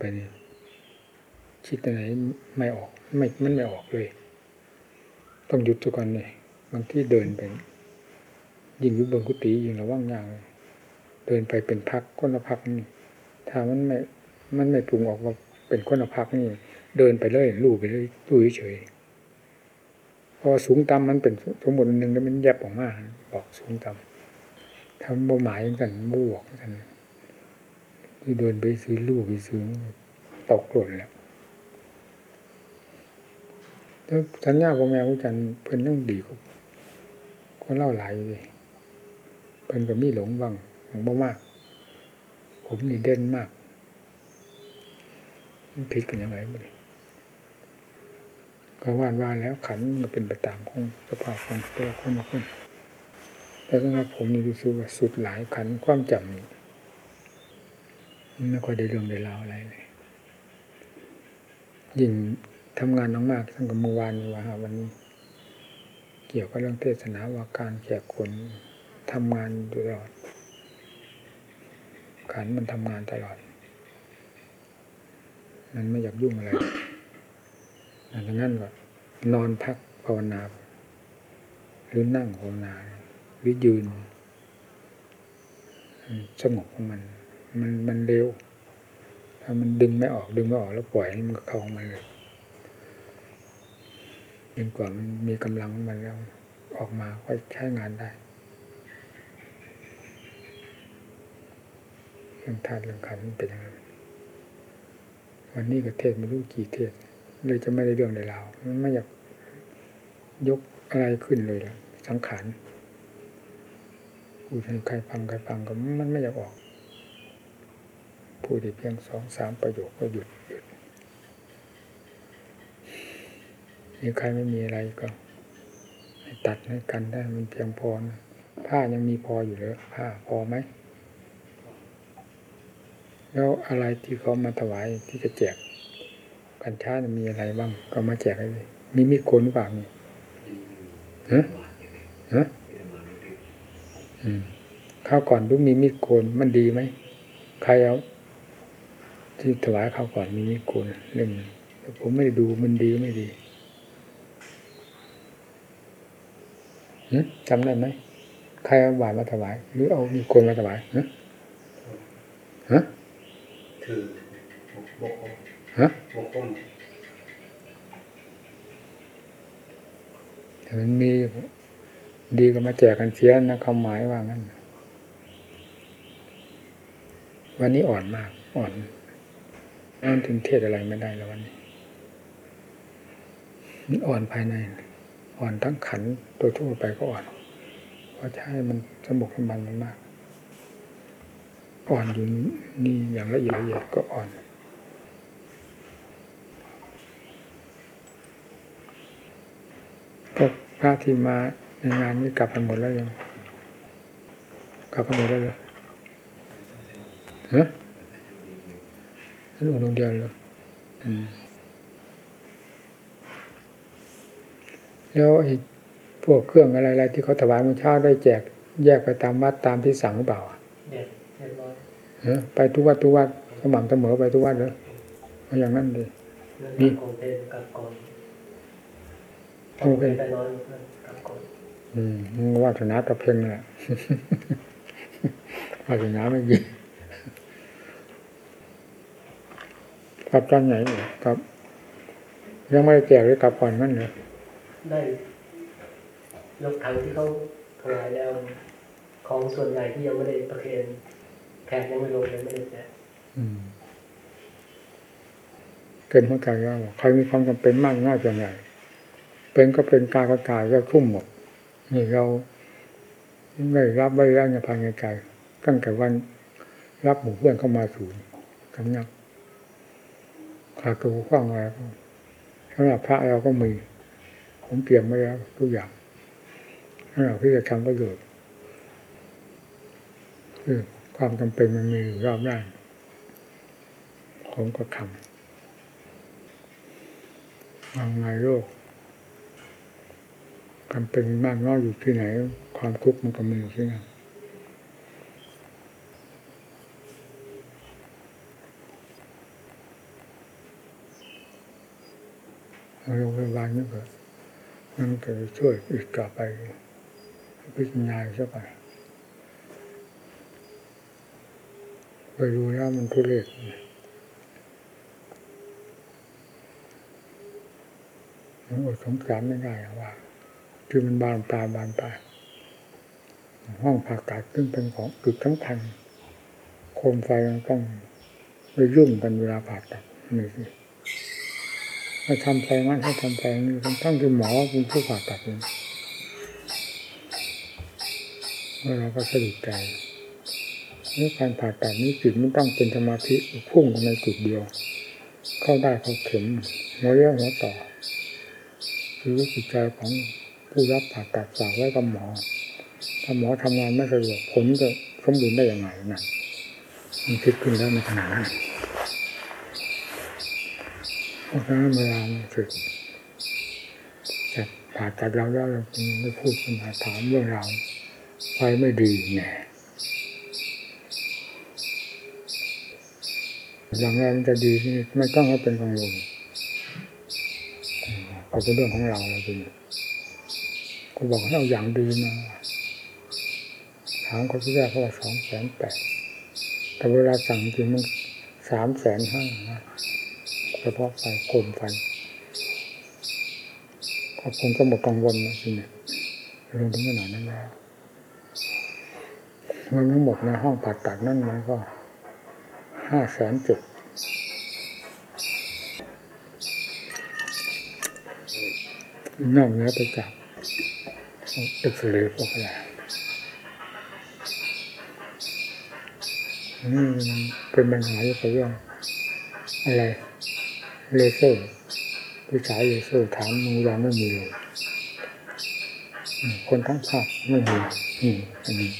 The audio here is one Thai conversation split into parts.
ไปนี่คิดอะไรไม่ออก ไม่มันไม่ออกเลย ต้องหยุดทุกคนเลยบางที่เดินไปยิ่งอยู่บนกุฏิยิ่งระวังยางเลยเดินไปเป็นพักคนละพักนี่ถ้ามันไม่มันไม่ปรุงออกว่าเป็นคนละพักนี่ เดินไปเลยลู่ไปเลยลู่เฉยพอสูงต่ำมันเป็นสมบูรณ์หนึ่งแล้วมันแยบออกมาบอกสูงต่ำทำบ่หมายกันบวกกัน ที่เดินไปซื้อลู่ไปซื้อตกหล่นแล้วแล้วสัญญาพ่อแม่ผู้จันเพิ่นต้องดีกว่าคนเล่าหลายเลยเพิ่นก็มีหลงบ้างหลงบ่มาก ผมนี่เด่นมากผิดกันยังไงบ้างก็ว่านว่าแล้วขันมันเป็นไปตามของสภาพของตัวคนละคนแต่สำหรับผมนี่รู้สึกว่าสุดหลายขันความจำนี่ ไม่ค่อยได้เรื่องได้ราวอะไรเลยยิ่งทำงานน้องมากตั้งแต่เมื่อวานว่าวันนี้ เกี่ยวกับเรื่องเทศนาว่าการแขกคนทำงานตลอด ขันมันทำงานตลอด มันไม่อยากยุ่งอะไรดังนั้นก็นอนพักภาวนา หรือนั่งภาวนา หรือยืนสงบของมัน มันมันเร็ว ถ้ามันดึงไม่ออกดึงไม่ออกแล้วปล่อยมันเข้าของมันเลยจนกว่ามันมีกำลังมันแล้วออกมาก็ใช้งานได้เรื่องธาตุเรื่องขันเป็นอย่างนั้นวันนี้ก็เทศไม่รู้กี่เทศเลยจะไม่ได้เรื่องในราวมันไม่อยากยกอะไรขึ้นเลยละสังขารพูดให้ใครฟังใครฟังก็มันไม่อยากออก พูดได้เพียงสองสามประโยคก็หยุดหยุดมีใครไม่มีอะไรก็ตัดให้กันได้มันเพียงพอนะผ้ายังมีพออยู่เลยผ้าพอไหม แล้วอะไรที่เขามาถวายที่จะแจกกัญชามีอะไรบ้าง ก็มาแจกให้เลยมีมีดโกนหรือเปล่ามีฮะฮะอืมข้าวก่อนดูมีมีดโกนมันดีไหม ใครเอา ที่ถวายข้าวก่อนมีมีดโกนเล่มหนึ่งแต่ผมไม่ได้ดูมันดีไม่ดีหึจำได้ไหมใครเอาบาตรมาถวาย หรือเอามีดโกนมาถวายฮะฮะคือบกฮะบกก้มแต่มันมีดีก็มาแจกกันเสียนะความหมายว่างั้น วันนี้อ่อนมาก อ่อน อ่นถึงเทศอะไรไม่ได้แล้ววันนี้มันอ่อนภายใน อ่อนทั้งขันตัวทั่วไปก็อ่อนเพราะใช่มันสมบุกสมบันมันมาก อ่อนอยู่นี่อย่างละเอียดละเอียดก็อ่อนก็พระที่มาในงานนี้กลับไปหมดแล้วยัง กลับไปหมดแล้วเหรอฮะ นั่นองค์ดวงเดียวเลยอืมแล้วไอ้พวกเครื่องอะไรๆที่เขาถวายมื้อเช้าได้แจก แยกไปตามวัดตามที่สั่งหรือเปล่าอะเด็ดเรียบร้อยฮะไปทุกวัดทุกวัดสม่ำเสมอไปทุกวัดเลยเอาอย่างนั้นดิเรื่องของเป็นกับก่อนโอเคไปนอนกับก่อนอืมมึงวาสนากับเพ่งแหละวาสนาไม่มี กลับตอนไหนเนี่ยกลับ ยังไม่ได้แจกเลยกลับก่อนนั่นเลยได้ยกถังที่เขาถวายแล้ว ของส่วนใหญ่ที่ยังไม่ได้ประเคนแขกยังไม่ลงเลยไม่ได้แจกอืมเกินหัวใจแล้วใครมีความจำเป็นมากน้อยเพียงไรเป็นก็เป็นกายก็กายก็ทุ่มหมดนี่เราไม่รับไม่ได้ในภายในใจตั้งแต่วันรับหมู่เพื่อนเข้ามาสู่สำนัก ขาดตัวขว้างอะไรสำหรับพระเราก็มี ผมเตรียมไว้แล้วทุกอย่างสำหรับที่จะทำประโยชน์คือความจำเป็นมันมีอยู่รอบด้านผมก็ทำวางไงโลกความเป็นมากน้อยอยู่ที่ไหน ความทุกข์มันก็มีอยู่ที่นั่น โรงพยาบาลนี่ก็มันจะช่วยอีกต่อไป พิจารณาสักไปไปดูแล้วมันทุเรศมันอดสงสารไม่ได้อะว่าที่มันบานปลายบานปลายห้องผ่าตัดซึ่งเป็นของจุดสำคัญโคมไฟมันต้องไปยุ่งกันเวลาผ่าตัดนี่สิ ให้ทำไฟงั้นให้ทำไฟนี่ทั้งทั้งที่หมอเป็นผู้ผ่าตัดเองเมื่อเราก็สะดุดใจนี่การผ่าตัดนี้จิตมันต้องเป็นสมาธิพุ่งในจุดเดียว เข้าได้เข้าเข็มหัวเรียวหัวต่อคือจิตใจของผู้รับผ่าตัดฝากไว้กับหมอ ถ้าหมอทำงานไม่สะดวกผลจะสมบูรณ์ได้อยังไงนะมันคิดขึ้นแล้วในขณะนั้น เพราะฉะนั้นเวลามันถึงจะผ่าตัดเราแล้วเราจึงไม่พูดขึ้นมาถามเรื่องเราไฟไม่ดีแน่อย่างไรมันจะดีนี่ไม่ต้องให้เป็นกังวลเอาเป็นเรื่องของเราเราจริงก็บอกให้เอาอย่างดีมาถามเขาที่แรกเขาว่าสองแสนแปดแต่เวลาสั่งจริงมันสามแสนห้านะ เฉพาะไฟโคมไฟก็คงจะหมดกังวลนะทีนี้ลงถึงขนาดนั้นแล้วเงินทั้งหมดในห้องผ่าตัดนั่นมันก็ห้าแสนเจ็ดนอกเหนือไปจากเอ็กซเรย์พวกอะไรนี่มันเป็นปัญหาเกี่ยวกับเรื่องอะไร เลเซอร์วิชายเลเซอร์ถามมึงยังไม่มีเลยคนทั้งภาคไม่มีนี่อันนี้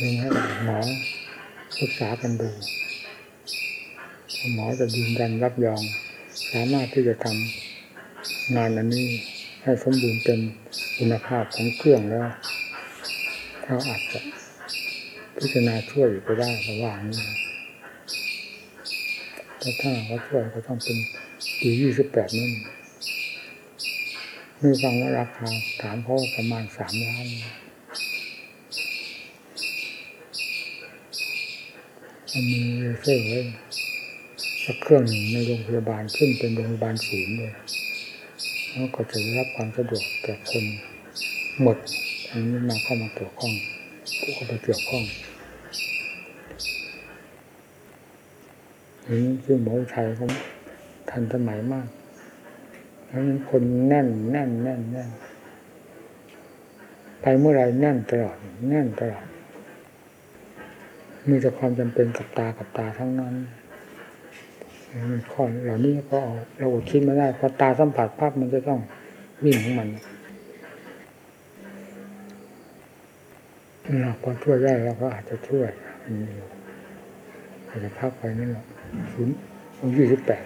นี่ให้หมอศึกษากันดูหมอจะยืนยันรับรอง สามารถที่จะทำงานอันนี้ให้สมบูรณ์เต็มคุณภาพของเครื่องแล้วเขาอาจจะพิจารณาช่วยไปได้ระหว่างนี้ นะแต่ถ้าเขาช่วยก็ต้องเป็นปียี่สิบแปดนั่นไมีฟังว่าราคาถามเขาว่าประมาณสามล้านมันมีเลเซอร์ไว้สักเครื่องหนึ่งในโรงพยาบาลขึ้นเป็นโรงพยาบาลศูนย์เลยแล้วก็จะได้รับความสะดวกแก่คนหมดอันนี้มาเข้ามาเกี่ยวข้องผู้เข้าไปเกี่ยวข้อง อันนี้คือหมอชัยเขาทันสมัยมากแล้วนั้นคนแน่นแน่นแน่นแน่นไปเมื่อไรแน่นตลอด แน่นตลอด มีแต่ความจำเป็นกับตากับตาทั้งนั้นข้อเหล่านี้ก็เอาเราอดคิดไม่ได้พอตาสัมผัสภาพมันจะต้องวิ่งของมันเราพอช่วยได้เราก็อาจจะช่วยอืมอาจจะพักไปนั่นแหละ ศูนย์ยี่สิบแปด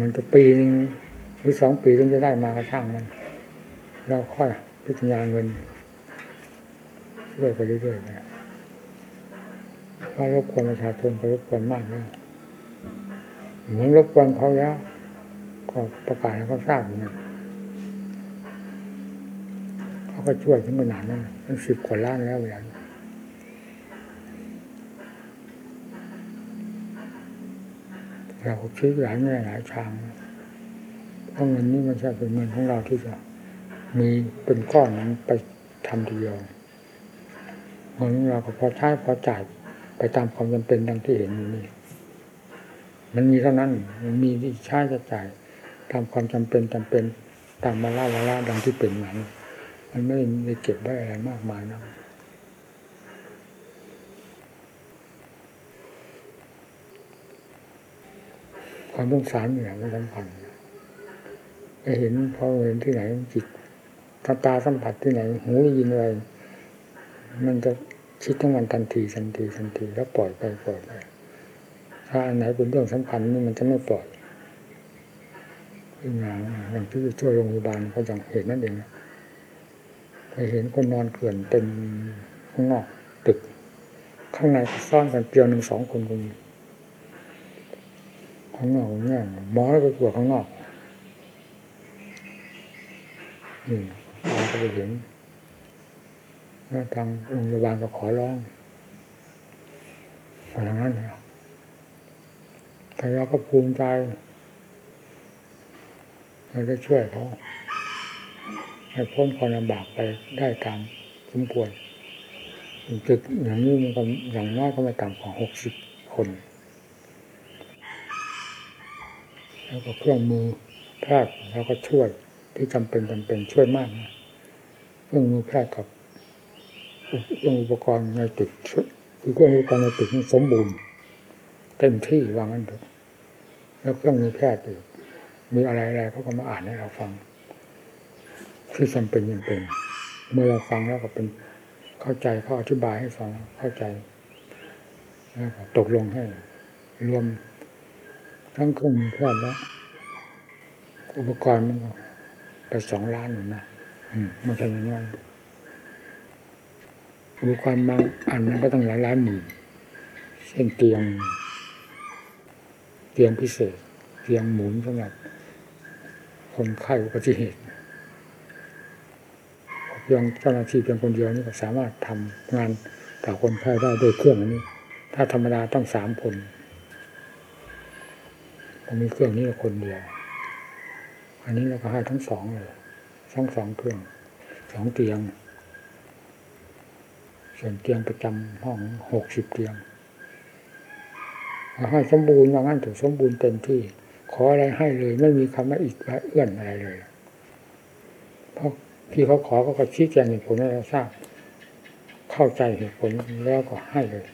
มันจะปีหนึ่งหรือสองปีถึงจะได้มากระช่างมัน เราค่อยพิจารณาเงินช่วยไปเรื่อยๆนะเพราะรบกวนประชาชนไปรบกวนมากนะเหมือนรบกวนเขาแล้วก็ประกาศให้เขาทราบอย่างนั้นเขาก็ช่วยถึงขนาดนั้นเป็นสิบกว่าล้านแล้วอย่าง เราคิดหลายแง่หลายทางเพราะเงินนี้มันใช่เป็นเงินของเราที่จะมีเป็นก้อนนั้นไปทำทีเดียวเงินของเราก็พอใช้พอจ่ายไปตามความจำเป็นดังที่เห็นอยู่นี่มันมีเท่านั้นมันมีที่ใช้จะจ่ายตามความจำเป็นจำเป็นตามมาล่าวาระดังที่เป็นนั้นมันไม่ได้เก็บไว้อะไรมากมายนะ ความต้องสารเนี่ยไม่สำคัญไปเห็นพอเห็นที่ไหนจิตถ้าตาสัมผัสที่ไหนหูได้ยินอะไรมันจะคิดทั้งวันทันทีทันทีทันทีแล้วปล่อยไปปล่อยไปถ้าอันไหนเป็นเรื่องสำคัญนี่มันจะไม่ปล่อยอย่างอย่างที่ช่วยโรงพยาบาลเขาอย่างเห็นนั่นเองไปเห็นคนนอนเกลื่อนเต็มข้างนอกตึก ข้างในซ่อนกันเปียวหนึ่งสองคนก็มีห ข้างนอกเนี่ยหมอแล้วไปตรวข้างนอกอืมตาก็ไปเห็นแล้วทางโรงพยาบาลก็ขอร้องอย่างนั้นเหรอแต่เราก็ภูมิใจเราได้ช่วยเขาให้พ้นความลำบากไปได้ตามสมควรจุดอย่างนี้มันก็อย่างน้อยก็ไม่ต่ำกว่าหกสิบคน แล้วก็เครื่องมือแพทย์แล้วก็ช่วยที่จำเป็นจำเป็นช่วยมากนะเครื่องมือแพทย์กับเครื่องอุปกรณ์ในตึกคือเครื่องอุปกรณ์ในตึกนี่สมบูรณ์เต็มที่วางั้นเถอะแล้วเครื่องมือแพทย์อีกมีอะไรอะไรเขาก็มาอ่านให้เราฟัง ที่จำเป็นจำเป็น เมื่อเราฟังแล้วก็เป็นเข้าใจเขาอธิบายให้ฟังเข้าใจแล้วก็ตกลงให้รวม ทั้งเครื่องมือแพทย์และอุปกรณ์มันไปสองล้านอยู่งนะมไม่ใช่น้อยอุปกรณ์บางอันมันก็ต้องหลายล้านหมื่นเช่นเตียง เตียงพิเศษ เตียงหมุนสำหรับคนไข้อุบัติเหตุเพียงเจ้าหน้าที่เพียงคนเดียวนี่ก็สามารถทำงานต่อคนไข้ได้ด้วยเครื่องอันนี้ ถ้าธรรมดาต้องสามคน มีเครื่องนี้คนเดียว อันนี้เราก็ให้ทั้งสองเลยทั้งสองเครื่องสองเตียง ส่วนเตียงประจำห้องหกสิบเตียงเราให้สมบูรณ์ว่างั้นถึงสมบูรณ์เต็มที่ ขออะไรให้เลย ไม่มีคำว่าอีกว่าเอื้อนอะไรเลย เพราะที่เขาขอเขาก็ชี้แจงเหตุผลให้เราทราบ เข้าใจเหตุผลแล้วก็ให้เลย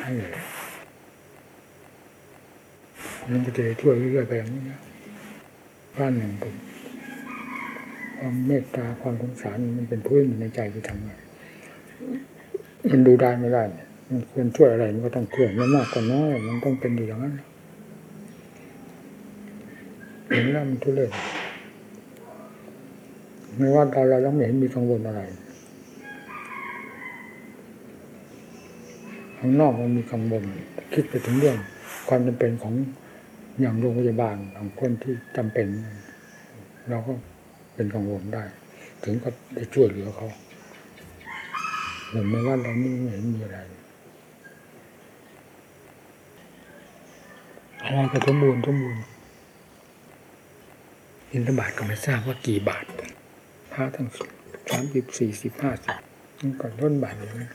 ให้เลย มันก็จะช่วยเรื่อยๆไปอย่างนี้บ้านหนึ่งผมความเมตตาความสงสารมันเป็นพื้นในใจที่ทำงานมันดูได้ไม่ได้มันควรช่วยอะไรมันก็ต้องช่วยไม่มากก็น้อยมันต้องเป็นอยู่อย่างนั้นเห็นแล้วมันทุเรศไม่ว่าเราเรายังไม่เห็นมีกังวลอะไรข้างนอกมันมีกังวลคิดไปถึงเรื่อง ความจำเป็นของ อย่างโรงพยาบาลของคนที่จำเป็น เราก็เป็นกังวลได้ ถึงกับได้ช่วยเหลือเขาเหมือนในว่าเรานี่ไม่เห็นมีอะไรอะไรก็สมบูรณ์สมบูรณ์อินทบาทก็ไม่ทราบว่ากี่บาทพระทั้งสามสิบสี่สิบห้าสิบนี่ก่อนต้นบาทเลยนะ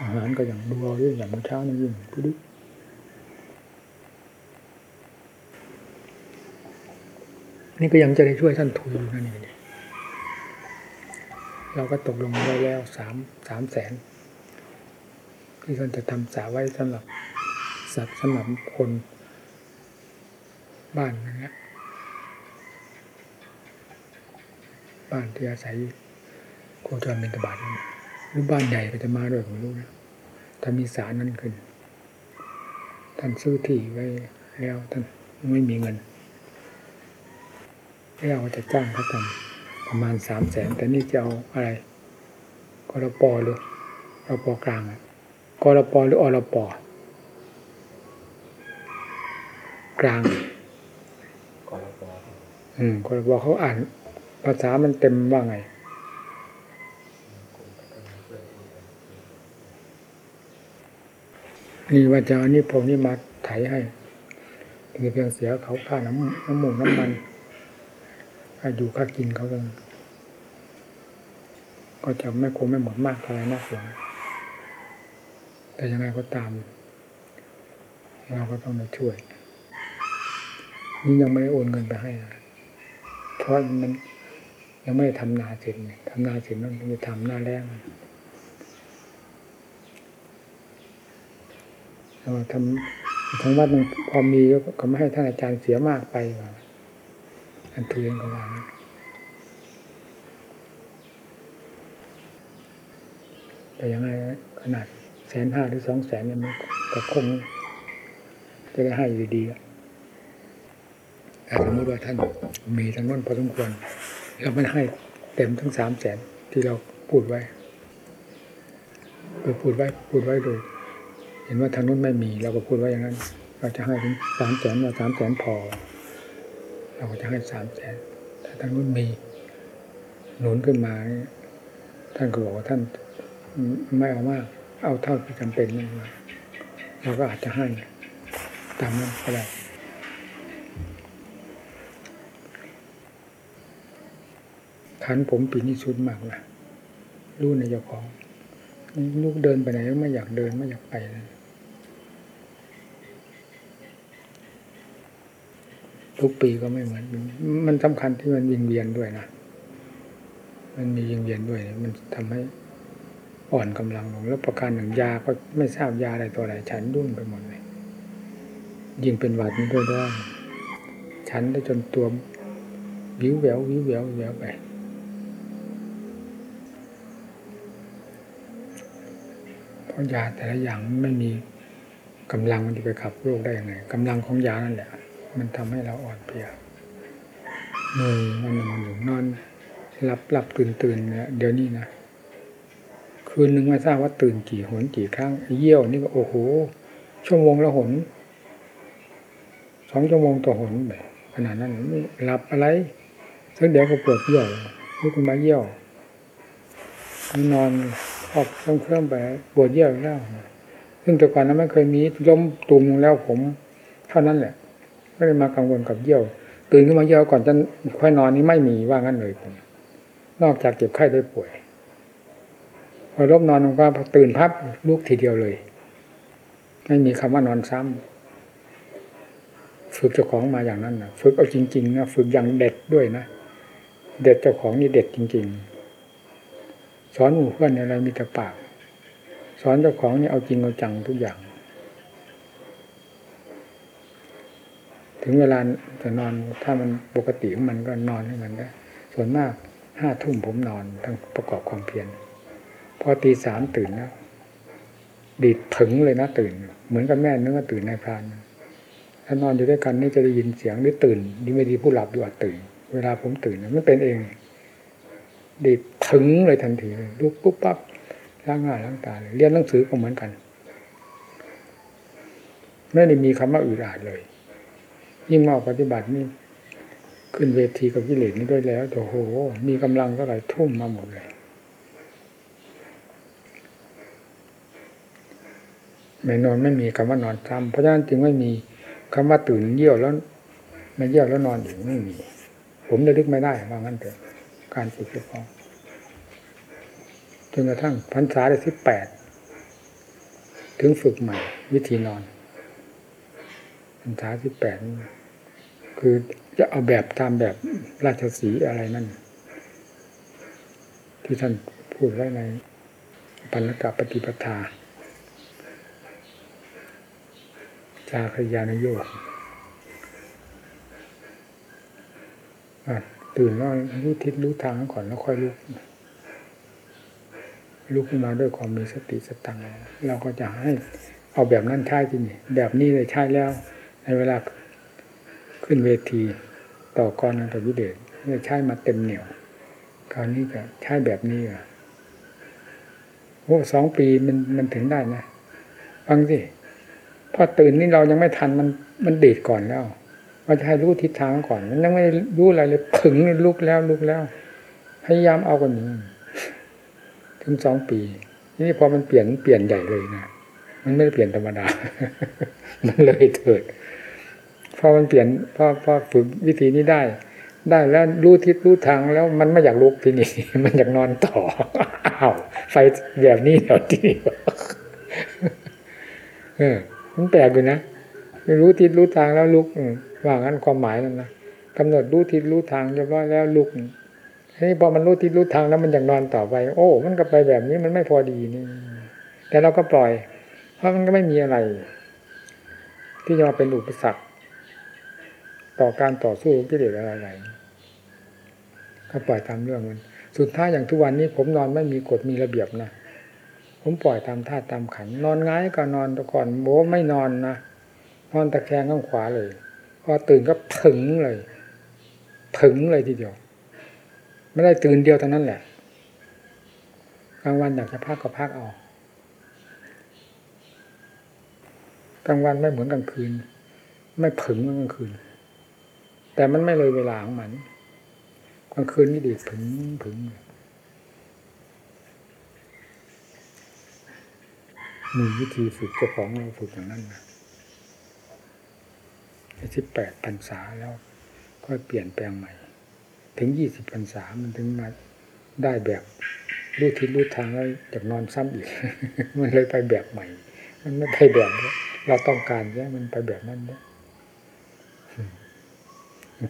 อาหารก็อย่างดูเอาด้วยอย่างเช้านี่ยิ่งพุดุ นี่ก็ยังจะได้ช่วยท่านทุนอยู่นั่นเองเราก็ตกลงไว้แล้วสามสามแสนที่ท่านจะทำสาไว้สำหรับสัตว์สำหรับคนบ้านนั่นแหละบ้านที่อาศัยโคจรเป็นตบาทนี่หรือบ้านใหญ่ก็จะมาด้วยผมรู้นะถ้ามีสารนั้นขึ้น ท่านซื้อที่ไว้แล้วท่านไม่มีเงิน แล้วก็จะจ้างเขาทำประมาณสามแสนแต่นี่จะเอาอะไรกรปหรือรปกลางอะกรปหรืออรปกลางก่อนรออืมคนบอกเขาอ่านภาษามันเต็มว่าไงนี่ว่าจะเอานี่ผมนี่มาไถให้มีเพียงเสียเขาค่าน้ำน้ำมูกน้ำมัน ค่าอยู่ค่ากินเขาก็ก็จะไม่คงไม่หมดมากอะไรนักหรอกแต่ยังไงก็ตาม เราก็ต้องไปช่วย นี่ยังไม่ได้โอนเงินไปให้นะเพราะมันยังไม่ได้ทำนาเสร็จทำนาเสร็จมันจะทำหน้าแรงเราทำทางวัดมันพอมีก็ไม่ให้ท่านอาจารย์เสียมากไปว่า อันเทือนก็ว่างแต่ยังไงขนาดแสนห้าหรือสองแสนเนี่ยมันก็คงจะได้ให้อยู่ดีอะถ้าสมมติว่าท่านมีทั้งนั้นพอสมควรเราไม่ให้เต็มทั้งสามแสนที่เราพูดไว้คือพูดไว้พูดไว้โดยเห็นว่าทางนู้นไม่มี เราก็พูดไว่าอย่างนั้น เราจะให้ถึงสามแสนว่าสามแสนพอ เราก็จะให้สามแสนถ้าทางนู้นมีหนุนขึ้นมา ท่านก็บอกว่าท่านไม่เอามาก เอาเท่าที่จำเป็นนี่มาเราก็อาจจะให้ตามนั้นก็ได้ขันผมปีนี้สุดมากนะรู้ในเจ้าของลูกเดินไปไหนก็ไม่อยากเดินไม่อยากไปเลย ทุกปีก็ไม่เหมือน มันสำคัญที่มันวิงเวียนด้วยนะ มันมีวิงเวียนด้วย มันทำให้อ่อนกำลังลง แล้วประการหนึ่งยาก็ไม่ทราบยาอะไรตัวอะไรฉันดุ้นไปหมดเลย ยิ่งเป็นหวัดนี่ด้วยด้วยฉันได้จนตัววิวแวววิวแวววิวแววไป เพราะยาแต่ละอย่างไม่มีกำลังมันจะไปขับโรคได้ยังไงกำลังของยานั่นแหละ มันทำให้เราอ่อนเพลียเหนื่อยมันหนึ่งหนึ่งนอนหลับหลับตื่นตื่นเนี่ยเดี๋ยวนี้นะคืนหนึ่งไม่ทราบว่าตื่นกี่หนกี่ครั้งเยี่ยวนี่ก็โอ้โห ชั่วโมงละหนสองชั่วโมงต่อหนแบบขนาดนั้นหลับอะไรสักเดี๋ยวก็ปวดเยี่ยวลุกขึ้นมาเยี่ยว นอนออกเครื่องไปปวดเยี่ยวแล้วซึ่งแต่ก่อนนั้นไม่เคยมีล้มตุ่มแล้วผม เท่านั้นแหละ ไม่ได้มากังวลกับเยี่ยว ตื่นขึ้นมาเยี่ยวก่อนจะค่อยนอนนี้ไม่มีว่างั้นเลยผมนอกจากเจ็บไข้ได้ป่วย พอรบนอนลงก็ตื่นพับลุกทีเดียวเลย ไม่มีคำว่านอนซ้ำฝึกเจ้าของมาอย่างนั้นนะฝึกเอาจริงๆนะฝึกอย่างเด็ดด้วยนะเด็ดเจ้าของนี่เด็ดจริง ๆ สอนหมู่เพื่อนอะไรมีแต่ปาก สอนเจ้าของนี่เอาจริงเอาจังทุกอย่าง ถึงเวลาจะนอนถ้ามันปกติมันก็นอนให้มันได้ส่วนมากห้าทุ่มผมนอนทั้งประกอบความเพียรพอตีสามตื่นแล้วดีดถึงเลยนะตื่น เหมือนกับแม่เนึกว่าตื่นในพรานถ้านอนอยู่ด้วยกันนี่จะได้ยินเสียงหรือตื่นดีไม่ดีผู้หลับอยู่อาจตื่น เวลาผมตื่นไม่เป็นเองดีดถึงเลยทันทีเลยลุกปุ๊บปั๊บล้างหน้าล้างตาเลยเรียนหนังสือก็เหมือนกัน ไม่ได้มีคำว่าอืดอาดเลย ยิ่งมาปฏิบัตินี่ขึ้นเวทีกับกิเลสนี่ด้วยแล้วโอ้โห มีกำลังเท่าไหร่ทุ่มมาหมดเลย ไม่นอนไม่มีคำว่านอนซ้ำเพราะฉะนั้นจึงไม่มีคำว่าตื่นเยี่ยวแล้วไม่เยี่ยวแล้วนอนอีกไม่มี ผมระลึกไม่ได้ว่างั้นเถอะการฝึกเฉพาะจนกระทั่งพรรษาได้ที่แปดถึงฝึกใหม่ วิธีนอนพรรษาที่แปด คือจะเอาแบบตามแบบราชสีอะไรนั่น ที่ท่านพูดไว้ในปัญญกปฏิปทา จาคยานโยกตื่นแล้วรู้ทิศรู้ทางก่อนแล้วค่อยลุกลุกขึ้นมาด้วยความมีสติสตังเราก็จะให้เอาแบบนั้นใช่จริงแบบนี้เลยใช่แล้ว ในเวลา ขึ้นเวทีต่อกรนันตวิเดชจะใช้มาเต็มเหนียวคราวนี้จะใช้แบบนี้อะโอ้สองปีมันมันถึงได้นะฟังสิพอตื่นนี่เรายังไม่ทันมันมันเดดก่อนแล้วว่าจะให้รู้ทิศทางก่อน มันยังไม่รู้อะไรเลยถึงลุกแล้วลุกแล้ว พยายามเอากันนี้ถึงสองปี นี่พอมันเปลี่ยนเปลี่ยนใหญ่เลยนะมันไม่ได้เปลี่ยนธรรมดา มันเลยเถิด พอมันเปลี่ยนพอพอฝึกวิธีนี้ได้ ได้แล้วรู้ทิศรู้ทางแล้วมันไม่อยากลุกทีนี้มันอยากนอนต่ออ้าวไฟแบบนี้เดี๋ยวทีนี้เออมันแปลกอยู่นะรู้ทิศรู้ทางแล้วลุกว่างั้นความหมายนั่นนะกำหนดรู้ทิศรู้ทางเรียบร้อยแล้วลุกเฮ้ยพอมันรู้ทิศรู้ทางแล้วมันอยากนอนต่อไป โอ้ มันก็ไปแบบนี้มันไม่พอดีนี่ แต่เราก็ปล่อย เพราะมันก็ไม่มีอะไร ที่จะมาเป็นอุปสรรค ต่อการต่อสู้กิเลสอะไรก็ปล่อยตามเรื่องมัน สุดท้ายอย่างทุกวันนี้ผมนอนไม่มีกฎมีระเบียบนะผมปล่อยตามธาตุตามขัน นอนง่ายก็นอนแต่ก่อนโบไม่นอนนะนอนตะแคงข้างขวาเลยพอตื่นก็ถึงเลยถึงเลยทีเดียว ไม่ได้ตื่นเดียวเท่านั้นแหละกลางวันอยากจะพักก็พักเอากลางวันไม่เหมือนกลางคืน ไม่ผึ่งเหมือนกลางคืน แต่มันไม่เลยเวลาของมันกลางคืนนี่ดีดผึ่งผึ่งมีวิธีฝึกเจ้าของเราฝึกอย่างนั้นนะสิบแปดพรรษาแล้วค่อยเปลี่ยนแปลงใหม่ ถึงยี่สิบพรรษามันถึงมาได้แบบรู้ทิศรู้ทางแล้วอยากนอนซ้ำอีก มันเลยไปแบบใหม่ มันไม่ไปแบบเราต้องการใช่มันไปแบบนั้นเนี่ย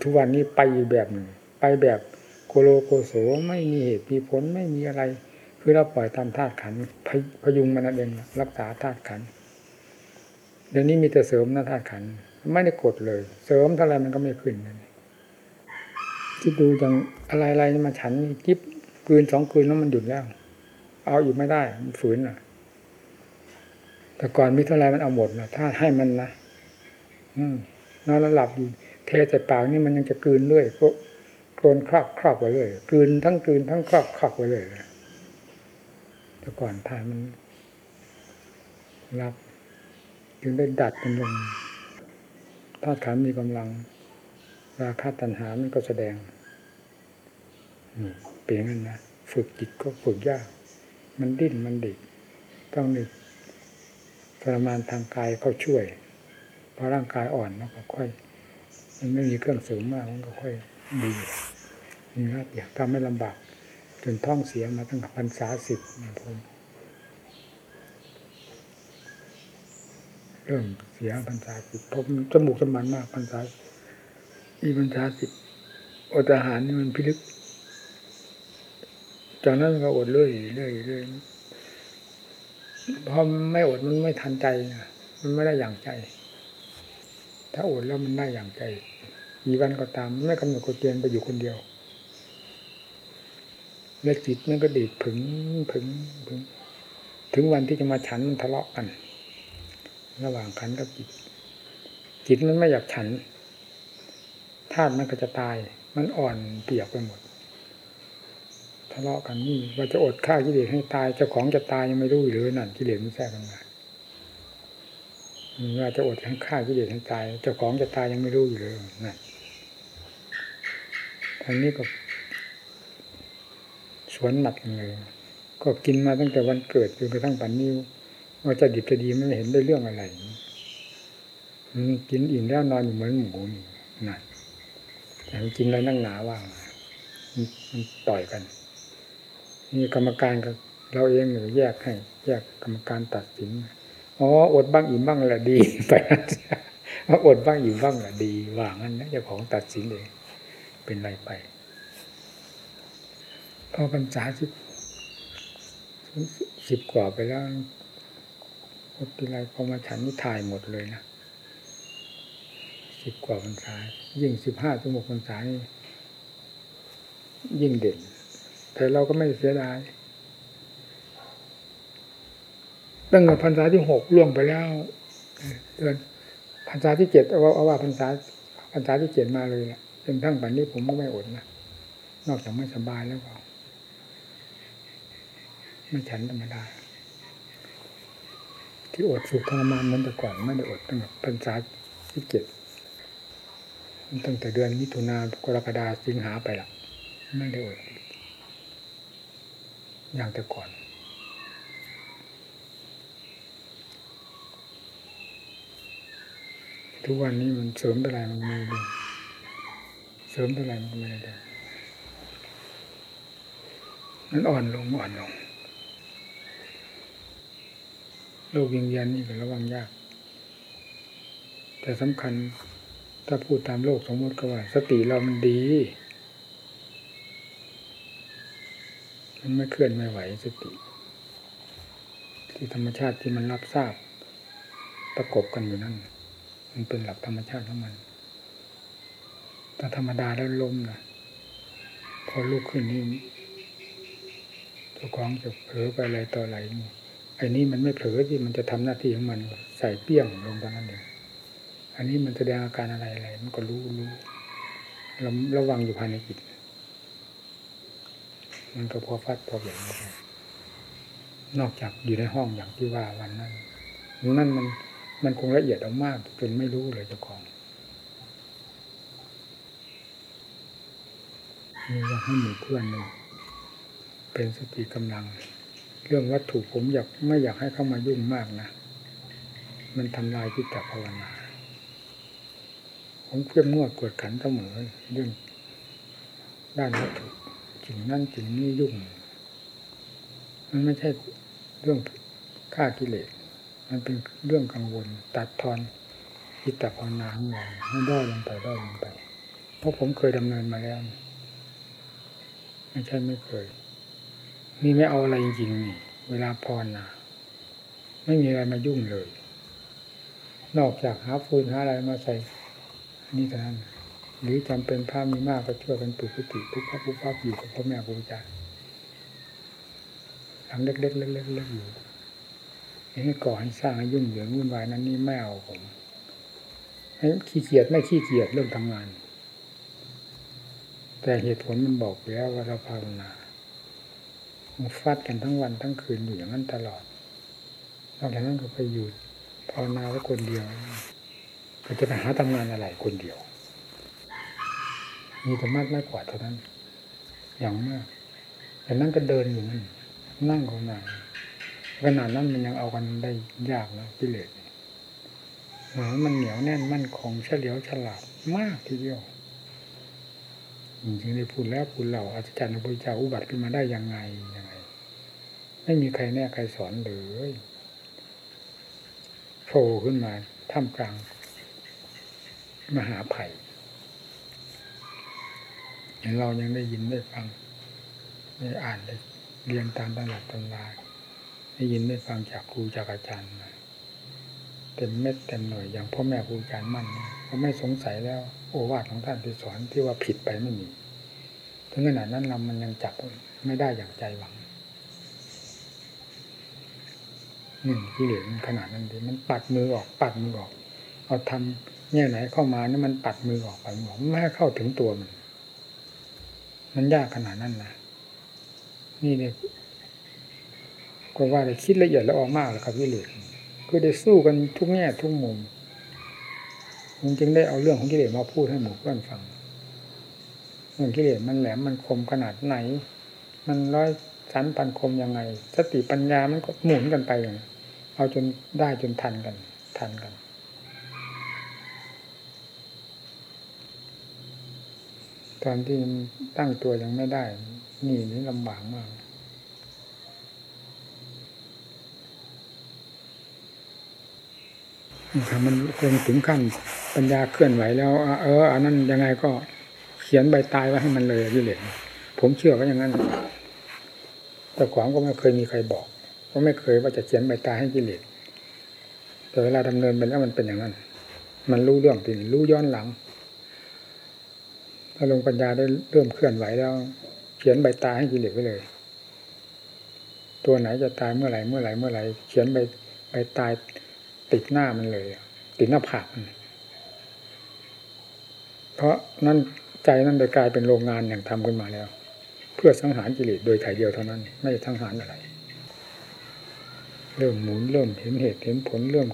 ทุกวันนี้ไปอีกแบบหนึ่งไปแบบโกโลโกโสไม่มีเหตุมีผลไม่มีอะไร คือเราปล่อยตามธาตุขันพยพยุงมันนั่นเองรักษาธาตุขันเดี๋ยวนี้มีแต่เสริมนะธาตุขันไม่ได้กดเลย เสริมเท่าไรมันก็ไม่ขึ้นที่ดูอย่างอะไรอะไรมาฉันจิ๊บคืนสองคืนแล้วมันหยุดแล้ว เอาอยู่ไม่ได้มันฝืนอะ แต่ก่อนมีเท่าไรมันเอาหมดนะถ้าให้มันนะอืมนอนแล้วหลับอยู่ เทใส่ปากนี่มันยังจะกลืนเรื่อยก็โกรนครอบครอบไปเรื่อยกลืนทั้งกลืนทั้งครอบครอบไปเลยแต่ก่อนทานมันรับจึงได้ดัดมันลงธาตุขันมีกำลัง ราคาตัณหามันก็แสดงเป็นอย่างนั้นนะฝึกจิตก็ฝึกยาก มันดิ้นมันดิดต้องนึกทรมานทางกายเขาช่วยพอร่างกายอ่อนมันก็ค่อย มันไม่มีเครื่องเสริมมากมันก็ค่อยดีนี่ครับอยากทำให้ลำบากจนท้องเสียมาตั้งแต่พรรษาสิบผมเริ่มเสียพรรษาสิบผมจมูกสมันมากพรรษาอีพรรษาสิบอดอาหารนี่มันพิลึก จากนั้นก็อดเรื่อยเรื่อยเรื่อยพอไม่อดมันไม่ทันใจนะมันไม่ได้อย่างใจ ถ้าอดแล้วมันได้อย่างใจกี่วันก็ตามไม่กำหนดกฎเกณฑ์ไปอยู่คนเดียว และจิตมันก็ดีดผึงผึงผึง ถึงวันที่จะมาฉันมันทะเลาะกัน ระหว่างขันกับจิต จิตมันไม่อยากฉันธาตุมันก็จะตาย มันอ่อนเปียกไปหมด ทะเลาะกันนี่ว่าจะอดฆ่ากิเลสให้ตายเจ้าของจะตายยังไม่รู้หรือนั่นกิเลสมันแทรกกันมา ว่าจะอดให้งฆ่ากิเลสให้ตายเจ้าของจะตายยังไม่รู้อยู่เลยนั่นทางนี้ก็ สวนหมักเลยก็กินมาตั้งแต่วันเกิดจนกระทั่งปัจจุบันว่าจะดิบจะดีไม่เห็นได้เรื่องอะไรกินอิ่มแล้วนอนอยู่เหมือนหมูนั่นแต่กินอะไรนั่งหนาว่างมันต่อยกัน นี่กรรมการกับเราเองหรือแยกให้ แยกกรรมการตัดสิน อ๋ออดบ้างอิ่มบ้างแหละดีไปว่าอดบ้างอิ่มบ้างแหละดีว่างั้นนะเจ้าของตัดสินเองเป็นไรไปพอพรรษาสิบสิบกว่าไปแล้วอดทีไรพอมาฉันนี่ถ่ายหมดเลยนะสิบกว่าพรรษายิ่งสิบห้าถึงหกพรรษานี่ยิ่งเด่น แต่เราก็ไม่เสียดาย ตั้งแต่พรรษาที่หกล่วงไปแล้วเดือนพรรษาที่เจ็ดเอาว่าเอาว่าพรรษาพรรษาที่เจ็ดมาเลยจนทั้งปัจนนี้ผมก็ไม่อดนะนอกจากไม่สบายแล้วก็ไม่ฉันธรรมดาที่อดสุขทรมานเหมือนแต่ก่อนไม่ได้อดตั้งแต่พรรษาที่เจ็ดตั้งแต่เดือนมิถุนากรกฎาสิงหาไปละไม่ได้อดอย่างแต่ก่อน ทุกวันนี้มันเสริมเท่าไหร่มันไม่ได้เสริมเท่าไหร่มันไม่ได้มันอ่อนลงอ่อนลงโลกวิญญาณนี่ก็ระวังยาก แต่สำคัญถ้าพูดตามโลกสมมติก็ว่า สติเรามันดี มันไม่เคลื่อนไม่ไหวสติ ที่ธรรมชาติที่มันรับทราบประกบกันอยู่นั่น มันเป็นหลักธรรมชาติของมันถ้าธรรมดาแล้วล้มนะพอลุกขึ้นนี่เจ้าของจะเผลอไปอะไรต่ออะไรนี่ไอ้นี่มันไม่เผลอที่มันจะทำหน้าที่ของมันใส่เปี้ยงลงตอนนั้นเองอันนี้มันแสดงอาการอะไรอะไรมันก็รู้รู้ระระวังอยู่ภายในจิต มันก็พอฟัดพอเห็นนอกจากอยู่ในห้องอย่างที่ว่าวันนั้น นั่นมัน มันคงละเอียดเอามากจนไม่รู้เลยเจ้าของนี่อยากให้หมู่เพื่อนหนึ่งเป็นสติกำลัง เรื่องวัตถุผมอยากไม่อยากให้เข้ามายุ่งมากนะ มันทำลายจิตตภาวนา ผมเข้มงวดกวดขันเสมอเรื่องด้านวัตถุสิ่งนั่นสิ่งนี้ยุ่ง มันไม่ใช่เรื่องฆ่ากิเลส มันเป็นเรื่องกังวล ตัดทอนจิตตภาวนาของเราให้ด้อยลงไปด้อยลงไป เพราะผมเคยดำเนินมาแล้ว ไม่ใช่ไม่เคย นี่ไม่เอาอะไรจริงๆนี่เวลาพรนะไม่มีอะไรมายุ่งเลย นอกจากหาฟืนหาอะไรมาใส่นี่เท่านั้นหรือจำเป็นผ้ามีมากก็ช่วยกันปลูกกุฏิทุกพับทุกพับอยู่กับพ่อแม่ครูอาจารย์หลังเล็กๆเล็กๆเล็กๆอยู่ ให้ก่อให้สร้างให้ยุ่งเหยิงวุ่นวายนั้นนี่ไม่เอาผมให้ขี้เกียจไม่ขี้เกียจเรื่องทำงาน แต่เหตุผลมันบอกแล้วว่าเราภาวนามัดกันทั้งวันทั้งคืนอยู่อย่างนั้นตลอดนอกจากนั้นก็ไปอยู่ภาวนาไว้คนเดียว ก็จะไปหาทำงานอะไรคนเดียว มีธรรมะไม่กว่าเท่านั้น อย่างมากแต่นั่นก็เดินอยู่นั่นนั่งของนาง ขนาดนั้นมันยังเอากันได้ยากนะกิเลสหมามันเหนียวแน่นมั่นคงเฉลียวฉลาดมากทีเดียวจริงๆได้พูดแล้วพูดเหล่าอาจารย์พระพุทธเจ้าอุบัติขึ้นมาได้ยังไงยังไง ไม่มีใครแน่ใครสอนเลยโผล่ขึ้นมาท่ามกลาง มหาภัยเห็นเรายังได้ยินได้ฟังได้อ่านได้เรียนตามตำรับตำรา ได้ยินได้ฟังจากครูจากอาจารย์เต็มเม็ดเต็มหน่วยอย่างพ่อแม่ครูอาจารย์มั่นเนี่ยก็ไม่สงสัยแล้วโอวาทของท่านที่สอนที่ว่าผิดไปไม่มีถึงขนาดนั้นเรามันยังจับไม่ได้อย่างใจหวังหนี่งกิเลสมันขนาดนั้นดีมันปัดมือออกปัดมือออกเอาทำแง่ไหนเข้ามานี่มันปัดมือออกไปหมดไม่ให้เข้าถึงตัวมัน มันยากขนาดนั้นนะนี่เนี่ย ก็ว่าได้คิดละเอียดแล้วออกมากแล้วครับกิเลสคือได้สู้กันทุกแง่ทุกมุมมันจึงได้เอาเรื่องของกิเลสมาพูดให้หมู่เพื่อนฟังเรื่องกิเลสมันแหลมมันคมขนาดไหน มันร้อยสันพันคมยังไง สติปัญญามันก็หมุนกันไปอย่างเอาจนได้จนทันกัน ทันกัน ตอนที่ตั้งตัวยังไม่ได้ นี่นี่ลำบากมาก ถ้ามันคงถึงขั้นปัญญาเคลื่อนไหวแล้ว เอออันนั้นยังไงก็เขียนใบตายไว้ให้มันเลยวิเลศผมเชื่อว่าอย่างนั้นแต่ขวางก็ไม่เคยมีใครบอกก็ไม่เคยว่าจะเขียนใบตายให้กิเลสแต่เวลาดำเนินไปแล้วมันเป็นอย่างนั้น มันรู้เรื่องจริงรู้ย้อนหลังถ้าลงปัญญาได้เริ่มเคลื่อนไหวแล้ว เขียนใบตายให้กิเลสไว้เลย ตัวไหนจะตายเมื่อไหร่เมื่อไหร่เมื่อไหร่เขียนใบใบตาย ติดหน้ามันเลย ติดหน้าผากมันเพราะนั่นใจนั่นได้กลายเป็นโรงงานอย่างทำขึ้นมาแล้ว เพื่อสังหารกิเลสโดยถ่ายเดียวเท่านั้น ไม่ได้สังหารอะไร เริ่มหมุนเริ่มเห็นเหตุเห็นผลเริ่ม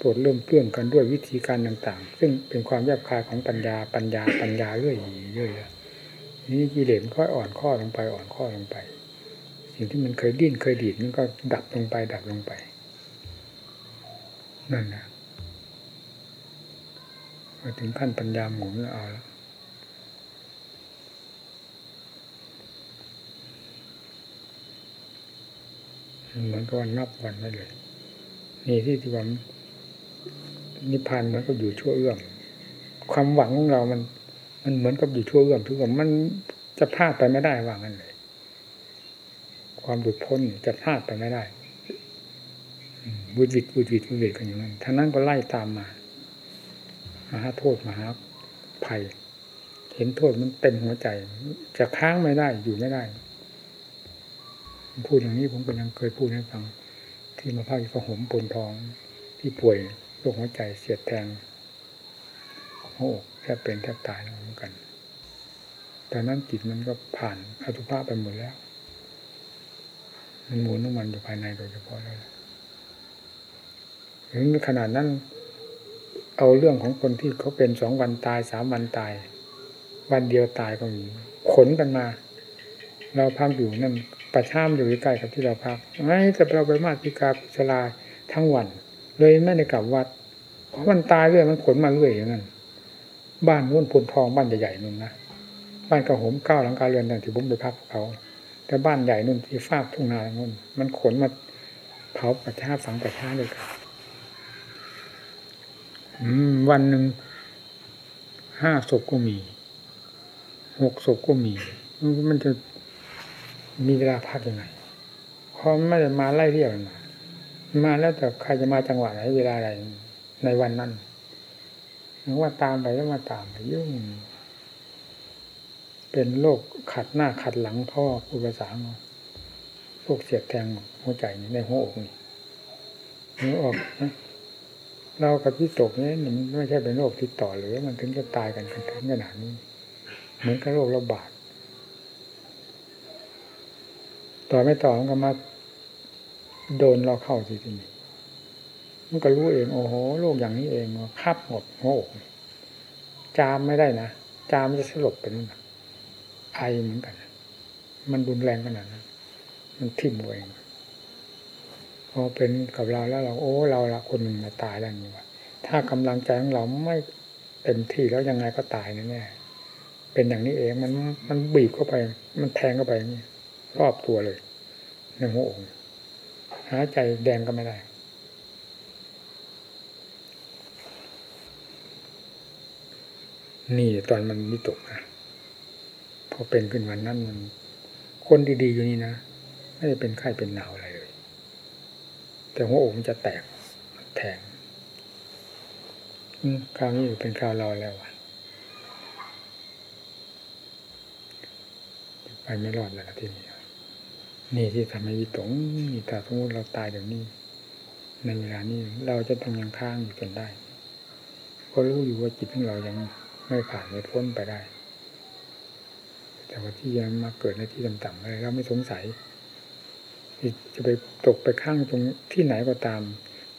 ปวดเริ่มเพื่อนกันด้วยวิธีการต่าง ๆ ซึ่งเป็นความแยบคายของปัญญาปัญญาปัญญาเรื่อยๆเรื่อยๆนี่กิเลสค่อยอ่อนข้อลงไปอ่อนข้อลงไป สิ่งที่มันเคยดิ้นเคยดีดมันก็ดับลงไปดับลงไป นั่นนะมาถึงขั้นปัญญาหมุนเอาแล้วเหมือนกับวันนับวันได้เลย นี่ที่ที่ว่านิพพานมันก็อยู่ชั่วเอื้อมความหวังของเรามัน มันเหมือนกับอยู่ชั่วเอื้อมทุกอย่างมันจะพลาดไปไม่ได้ว่างั้นเลย ความหลุดพ้นจะพลาดไปไม่ได้ วุดวิดวุดวิดวุดวิดกันอย่างนั้นท่านั้นก็ไล่ตามมามาหาโทษมาหาภัย เห็นโทษมันเต็มหัวใจ จะค้างไม่ได้อยู่ไม่ได้พูดอย่างนี้ผมก็ยังเคยพูดให้ฟัง ที่มาภาคกระหมปนทอง ที่ป่วยโรคหัวใจเสียดแทงโอ้แทบเป็นแทบตายเหมือนกันแต่นั้นจิตมันก็ผ่านอสุภะไปหมดแล้ว มันหมุนของมันอยู่ภายในโดยเฉพาะแล้ว ถึงขนาดนั้น เอาเรื่องของคนที่เขาเป็นสองวันตายสามวันตาย วันเดียวตายก็มีขนกันมา เราพักอยู่นั่นประชามอยู่ใกล้กับที่เราพักไม่แต่เราไปมาติกาสลาทั้งวัน เลยไม่ได้กลับวัด เพราะมันตายเรื่อยมันขนมาเรื่อยอย่างนั้นบ้านนู้นพลทองบ้านใหญ่ๆนู่นนะบ้านกระหมเก้าหลังคาเรือนต่างที่ผมไปพักเขา แต่บ้านใหญ่นู่นที่ฟากทุ่งนานู่นมันขนมาเผาประชาฝังประชาเลยครับ วันหนึ่งห้าศพก็มีหกศพก็มี มันจะมีเวลาพักยังไงเพราะไม่ได้มาไล่เรียกมามาแล้วแต่ใครจะมาจังหวะไหนเวลาใดในวันนั้นหรือว่าตามไปแล้วมาตามไปยุ่งเป็นโรคขัดหน้าขัดหลังพ่ออุปสรรคโรคเสียดแทงหัวใจในหัวอกนี่นึกออกนะ เรากับพี่ตกนี่มันไม่ใช่เป็นโรคติดต่อหรือมันถึงจะตายกันถึงขนาดนี้ เหมือนกับโรคระบาดต่อไม่ต่อมันก็มาโดนเราเข้าทีนี้มันก็รู้เองโอ้โหโรคอย่างนี้เองคับหมดหัวอกจามไม่ได้นะจามจะสลบไปนู่นไอเหมือนกัน มันรุนแรงขนาดนั้นมันทิ่มเอง พอเป็นกับเราแล้วเราโอ้เราละคนหนึ่งมาตายแล้วนี่วะถ้ากำลังใจของเราไม่เต็มที่แล้วยังไงก็ตายแน่ๆเป็นอย่างนี้เองมันมันบีบเข้าไป มันแทงเข้าไปนี่รอบตัวเลยในหัวอกหายใจแดงก็ไม่ได้นี่ตอนมันมิตกนะพอเป็นขึ้นวันนั้นมัน คนดีๆอยู่นี่นะไม่ได้เป็นไข้เป็นหนาวอะไรเลย แต่หัวอกมันจะแตกแทงคราวนี้เป็นคราวเราแล้วไปไม่รอดแล้วที่นี้นี่ที่ทำให้วิตงนี่ถ้าสมมติเราตายเดี๋ยวนี้ ในเวลานี้เราจะต้องยังค้างอยู่จนได้เพราะรู้อยู่ว่าจิตของเรายังไม่ผ่านไม่พ้นไปได้ แต่ว่าที่ยังมาเกิดในที่ต่ำๆอะไรเราไม่สงสัย จะไปตกไปข้างตรงที่ไหนก็ตาม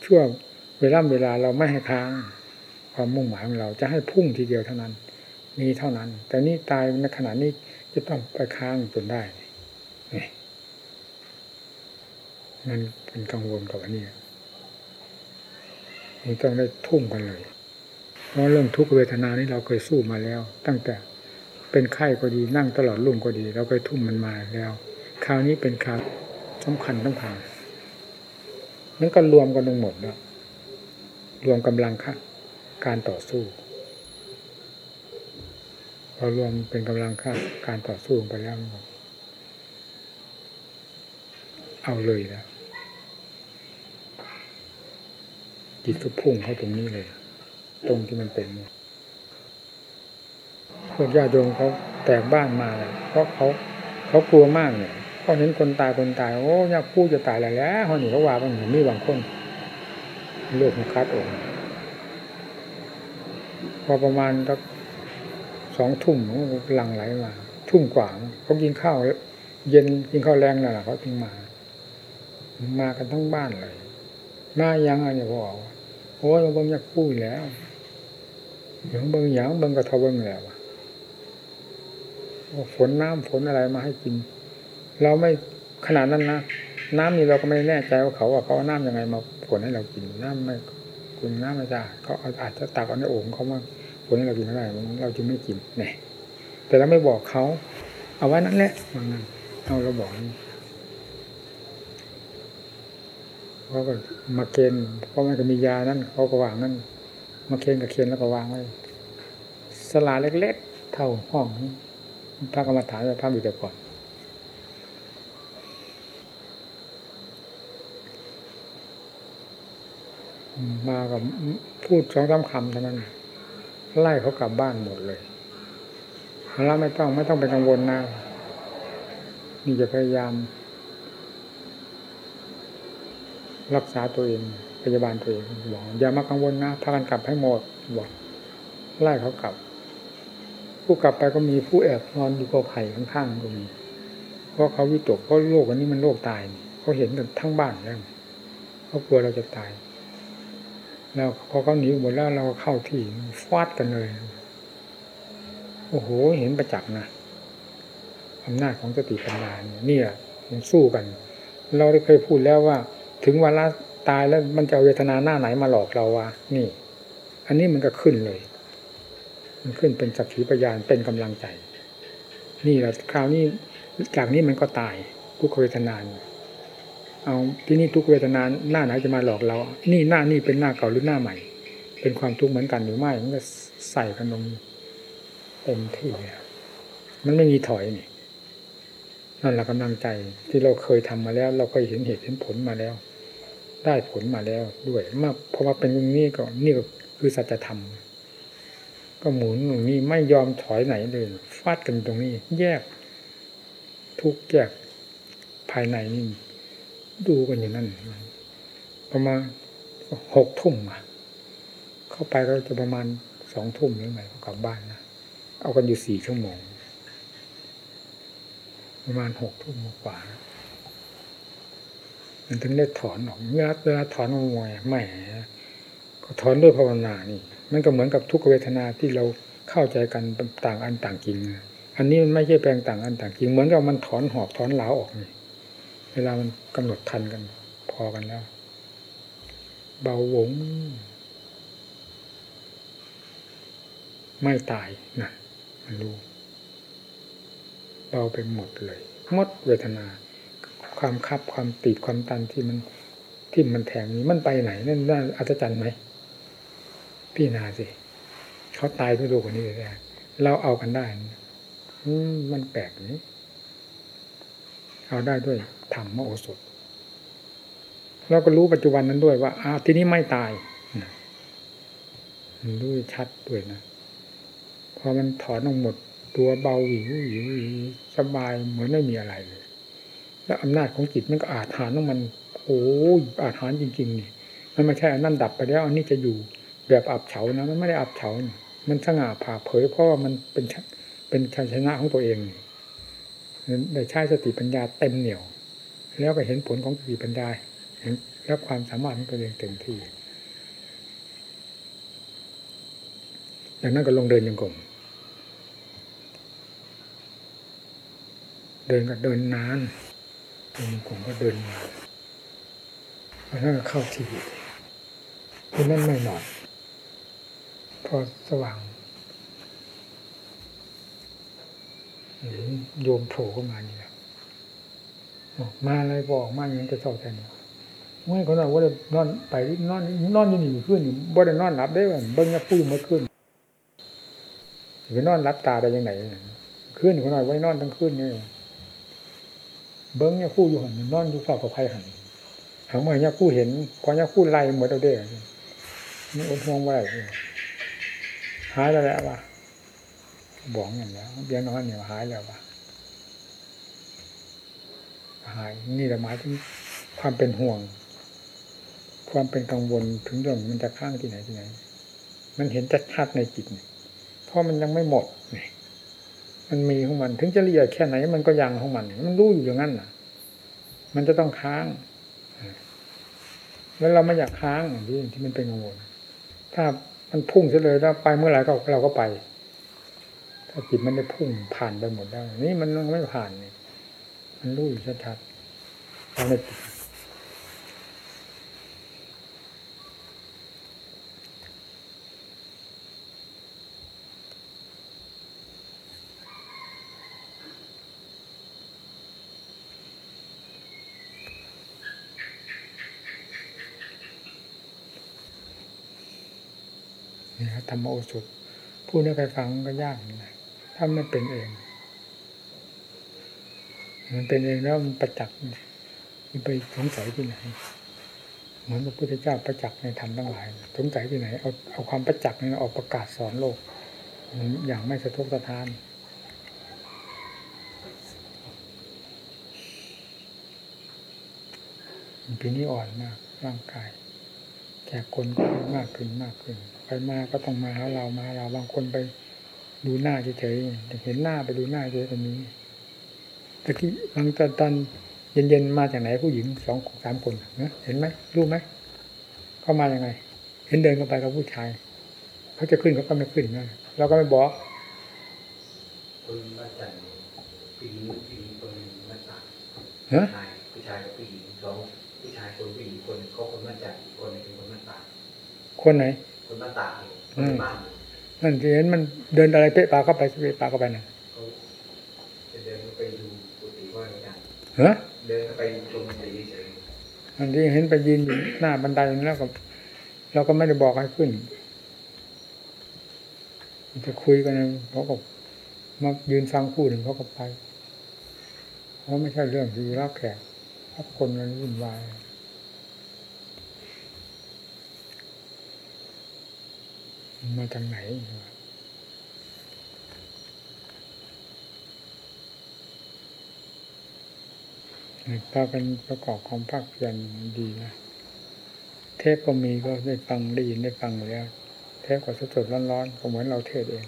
ช่วงเวลาเวลาเราไม่ให้ค้าง ความมุ่งหมายของเราจะให้พุ่งทีเดียวเท่านั้น มีเท่านั้น แต่นี่ตายในขณะนี้จะต้องไปค้างจนได้นี่มันเป็นกังวลกับอันนี้มันต้องได้ทุ่มกันเลย เพราะเรื่องทุกขเวทนานี้เราเคยสู้มาแล้ว ตั้งแต่เป็นไข้ก็ดีนั่งตลอดรุ่งก็ดี เราเคยทุ่มมันมาแล้ว คราวนี้เป็นคราว สำคัญต้องผ่านมันก็รวมกันทั้งหมดแล้วรวมกำลังค่ะการต่อสู้ พอรวมเป็นกำลังค่าการต่อสู้ไปแล้วเอาเลยแล้วจิตก็พุ่งเข้าตรงนี้เลย ตรงที่มันเป็นพวกญาติโยมเขาแตกบ้านมาเลยเพราะเขาเขากลัวมากเนี่ย พอเห็นคนตายคนตายโอ้ยาคู่จะตายแล้วแล้วเขาหนีเขาว่าบางหนีมีบางคนโลกมันคัดองพอประมาณสักสองทุ่มหลังไหลมา ทุ่มกว่าเขากินข้าวเย็นกินข้าวแรงนั่นแหละเขาถึงมา มากันทั้งบ้านเลยมายังไงเนี่ยพ่อโอ้ยเบิ่งอยากพูดแล้วอย่างเบิ่งอย่างเบิ่งกระทบเบิ่งแล้วฝนน้ำฝนอะไรมาให้กิน เราไม่ขนาดนั้นนะน้ำนี่เราก็ไม่แน่ใจว่าเขาว่าเขาเอาน้ำยังไงมาฝนให้เรากินน้ำไม่คุณน้ำไม่ได้เขาอาจจะตักเอาในโอ่งเขามาฝนให้เรากินไม่ได้เราจึงไม่กินเนี่ยแต่เราไม่บอกเขาเอาไว้นั่นแหละมันนั่นเอาเราบอกนี่เขาก็มาเกณฑ์เพราะมันก็มียานั่นเขาก็วางนั่นมาเคนกับเคนแล้วก็วางไว้สลาเล็ก ๆ เท่าห้องพระกรรมฐานจะพระอยู่แต่ก่อน มากับพูดสองสาคำเท่านั้น ไล่เขากลับบ้านหมดเลยแล้วไม่ต้องไม่ต้องไปกังวลนะนี่จะพยายาม รักษาตัวเองพยาบาลตัวเองบอกอย่ามากังวลนะพากันกลับให้หมดบอกไล่เขากลับ ผู้กลับไปก็มีผู้แอบนอนอยู่กอไผ่ข้างๆก็มีเพราะเขาวิตกเพราะโลกอันนี้มันโลกตายเขาเห็นกันทั้งบ้านแล้วเขากลัวเราจะตาย แล้วพอเขาหนีหมดแล้วเราก็เข้าที่ฟาดกันเลย โอ้โหเห็นประจักษ์นะอำนาจของสติปัญญาเนี่ยมันสู้กัน เราได้เคยพูดแล้วว่า ถึงวันละตายแล้วมันจะเอาเวทนาหน้าไหนมาหลอกเราวะนี่ อันนี้มันก็ขึ้นเลย มันขึ้นเป็นสักขีพยานเป็นกำลังใจ นี่แหละคราวนี้จากนี้มันก็ตายทุกเวทนาเนี่ย เอาที่นี่ทุกเวทนาหน้าไหนจะมาหลอกเรา นี่หน้านี่เป็นหน้าเก่าหรือหน้าใหม่ เป็นความทุกข์เหมือนกันหรือไม่มันก็ใส่กันลงเต็มที่มันไม่มีถอยนี่นั่นแหละกำลังใจที่เราเคยทำมาแล้ว เราเคยเห็นเหตุเห็นผลมาแล้ว ได้ผลมาแล้วด้วยมากเพราะว่าเป็นตรงนี้ก็นี่ก็คือสัจธรรมก็หมุนตรงนี้ไม่ยอมถอยไหนเลยฟาดกันตรงนี้ แยก ทุกแยกภายในนี่ ดูกันอย่างนั้นประมาณหกทุ่มอะเข้าไปก็จะประมาณสองทุ่มหรือไงก็กลับบ้านนะเอากันอยู่สี่ชั่วโมง ประมาณหกทุ่มกว่ามันถึงได้ถอนออกเวลาเวลาถอนออกมาแหมก็ถอนด้วยภาวนานี่ มันก็เหมือนกับทุกเวทนาที่เราเข้าใจกันต่างอันต่างจริงนอันนี้มันไม่ใช่แปลงต่างอันต่างจริง เหมือนกับมันถอนหอบถอนเหลาออกนี่ เวลามันกำหนดทันกัน พอกันแล้ว เบาหวง ไม่ตายนะมันรู้เบาไปหมดเลย หมดเวทนา ความคับความติดความตันที่มันที่มันแทงนี้มันไปไหนนั่นน่าอัศจรรย์ไหมพี่นาสิเขาตายด้วยโรคคนนี้เลยนะเราเอากันได้มมันแปลกนี้ เอาได้ด้วยธรรมโอสถเราก็รู้ปัจจุบันนั้นด้วยว่าอ้าวที่นี้ไม่ตายมันรู้ชัดด้วยนะพอมันถอนออกหมด ตัวเบาหวิวหวิวหิวสบายเหมือนไม่มีอะไรเลย แล้วอำนาจของจิตมันก็อาจหารของมันโอ้ยอาจหารจริงๆนี่มันไม่ใช่อันนั้นดับไปแล้วอันนี้จะอยู่แบบอับเฉานะมันไม่ได้อับเฉา มันสง่าผ่าเผยเพราะว่ามันเป็นชเป็นชัยชนะของตัวเองนี่ ได้ใช้สติปัญญาเต็มเหนี่ยว แล้วก็เห็นผลของสติปัญญาเห็นแล้วความสามารถของตัวเองเต็มที่ดังนั้นก็ลงเดินยังกลมเดินก็เดินนานเดินยังกลมก็เดินนานแล้วก็เข้าที่ที่นั่นไม่หนอนพอสว่าง เห็น โยมโผล่เข้ามานี่แหละบอกมาอะไรบอกมาอย่างนี้จะเศร้าใจเนี่ยเมื่อคนเราว่าได้นอนไปนอนนอนอยู่นี่ขึ้นอยู่บ่ได้นอนหลับได้ว่าเบิ้งยาพูดมาขึ้นไปนอนรับตาได้ยังไงขึ้นคนเราไว้นอนทั้งคืนเนี่ยเบิ้งยาพูดอยู่หันนอนอยู่ฝ่ากับไผ่หันหางเมื่อยาพูดเห็นพอยาพูดไล่เหมดเอาเด้นี่อดห่วงไว้หายแล้วแหละว่ะ บอกอย่างแล้วเบี้ยน้อยเนี่ยหายแล้วปะหายนี่แหละหมายถึงความเป็นห่วง ความเป็นกังวลถึงเรื่องมันจะข้างที่ไหนที่ไหน มันเห็นจัดชัดในจิตเพราะมันยังไม่หมดมันมีของมัน ถึงจะละเอียดแค่ไหน มันก็ยังของมัน มันรู้อยู่อย่างนั้นน่ะ มันจะต้องค้างแล้วเราไม่อยากค้างที่ที่มันเป็นกังวลถ้ามันพุ่งเฉลยแล้วไปเมื่อไหร่ก็เราก็ไป ถ้าจิตมันได้พุ่งผ่านไปหมดแล้ว นี่มันไม่ผ่านนี่มันรู้อยู่ชัดๆเราในจิตนี่ครับธรรมโอสถพูดให้ใครฟังก็ยากนะ ถ้าไม่เป็นเอง มันเป็นเองแล้วมันประจักษ์มันไปสงสัยที่ไหน เหมือนพระพุทธเจ้าประจักษ์ในธรรมทั้งหลาย สงสัยที่ไหน เอาเอาความประจักษ์นี้ออกประกาศสอนโลก อย่างไม่สะทกสะท้านปีนี้อ่อนมากร่างกายแขกคนมากขึ้นมากขึ้น ไปมาก็ต้องมาหาเรามาหาเราบางคนไป ดูหน้าเฉยๆเห็นหน้าไปดูหน้าเฉยตรงนี้ตะกี้หลังตอนตอนเย็นๆมาจากไหนผู้หญิงสองสามคนนะเห็นไหมรู้ไหมเข้ามายังไง เห็นเดินเข้าไปกับผู้ชายเขาจะขึ้นเขาก็ไม่ขึ้นนะเราก็ไม่บอกคนมาจันทร์ผู้หญิงผู้หญิงคนหนึ่งมาตากฮะชายผู้ชายกับผู้หญิงสองผู้ชายคนผู้หญิงคนหนึ่งเขาคนมาจันทร์อีกคนหนึงเป็นคนมาตากคนไหน คนมาตากเนี่ยคนในบ้านเนี่ยนั่นที่เห็นมันเดินอะไรเปะปาเข้าไปเปะปาเข้าไปน่ะเขาจะเดินเข้าไปดูกุฏิว่าอะไรกันฮะเดินเข้าไปชมเฉยอันที่เห็นไปยืนอยู่หน้าบันไดแล้วก็เราก็ไม่ได้บอกให้ขึ้น จะคุยกันเขาก็มายืนฟังคู่หนึ่งเขาก็ไปเพราะไม่ใช่เรื่องที่รับแขกรับคนมันวุ่นวาย มาจากไหนพากันประกอบความภาคเพียรดีนะ เทปก็มีก็ได้ฟังได้ยินได้ฟังอยู่แล้ว เทปก็สดๆร้อนๆก็เหมือนเราเทศเอง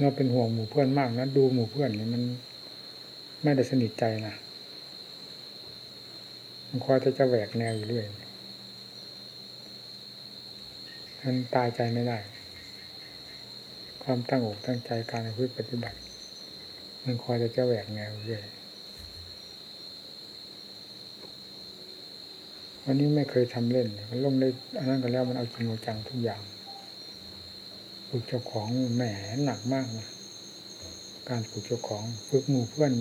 เราเป็นห่วงหมู่เพื่อนมากนะ ดูหมู่เพื่อนนี่มันไม่ได้สนิทใจนะมันคอยจะจะแหวกแนวอยู่เรื่อย มันตายใจไม่ได้ ความตั้งอกตั้งใจการพิปฏิบัติ มันคอยจะจะแหวกแนวอเรื่อยวันนี้ไม่เคยทำเล่น มันลงได้อันนั้นก็แล้วมันเอาจริงเอาจังทุกอย่างฝึกเจ้าของแหมหนักมากนะการฝึกเจ้าของฝึกหมู่เพื่อน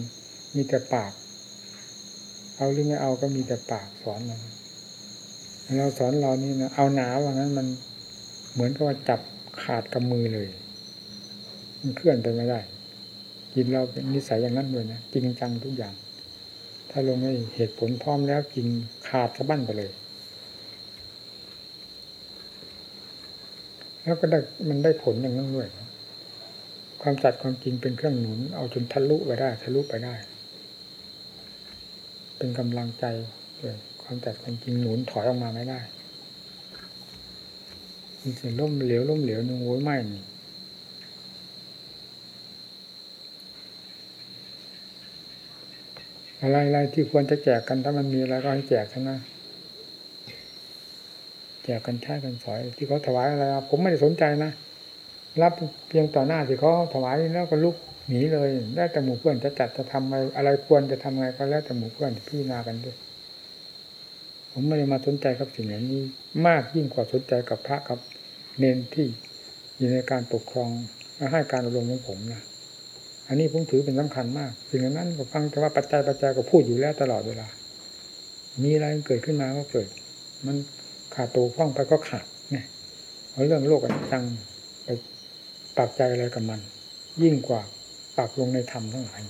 มีแต่ปาก เอาหรือไม่เอาก็มีแต่ปากสอนเราเราสอนเรานี่นะเอาหนาว่างั้นมัน เหมือนกับว่าจับขาดกับมือเลย มันเคลื่อนไปไม่ได้ยินเราเป็นนิสัยอย่างนั้นด้วยนะจริงจังทุกอย่าง ถ้าลงให้เหตุผลพร้อมแล้วจริงขาดสะบั้นไปเลย แล้วก็ได้มันได้ผลอย่างนั้นด้วยนความจัดความจริงเป็นเครื่องหนุน เอาจนทะลุไปได้ ทะลุไปได้ เป็นกำลังใจด้วยความจัดความจริงหนุนถอยออกมาไม่ได้ มันจะล่มเหลวล่มเหลวนึงโว้ยไม่นี่อะไรอะไรที่ควรจะแจกกันถ้ามันมีอะไรก็ให้แจกกันนะแจกกันใช้กันสอย ที่เขาถวายอะไรผมไม่ได้สนใจนะรับเพียงต่อหน้าที่เขาถวายแล้วก็ลุกหนีเลยได้วแต่หมู่เพื่อนจะจัดจะทำอะไรอะไรควรจะทำไงก็แล้วแต่หมู่เพื่อนพี่นากันด้วย ผมไม่ได้มาสนใจกับสิ่งอย่างนี้ มากยิ่งกว่าสนใจกับพระกับเนนที่อยู่ในการปกครองและให้การอบรมของผมนะอันนี้ผมถือเป็นสำคัญมากสิ่งนั้นก็ฟังแต่ว่าปัจจัยปัจจัยก็พูดอยู่แล้วตลอดเวลา มีอะไรเกิดขึ้นมาก็เกิด มันขาดตัวฟ้องไปก็ขาดเนี่ยเอาเรื่องโลกอนิจจังไปปักใจอะไรกับมัน ยิ่งกว่าปักลงในธรรมทั้งหลาย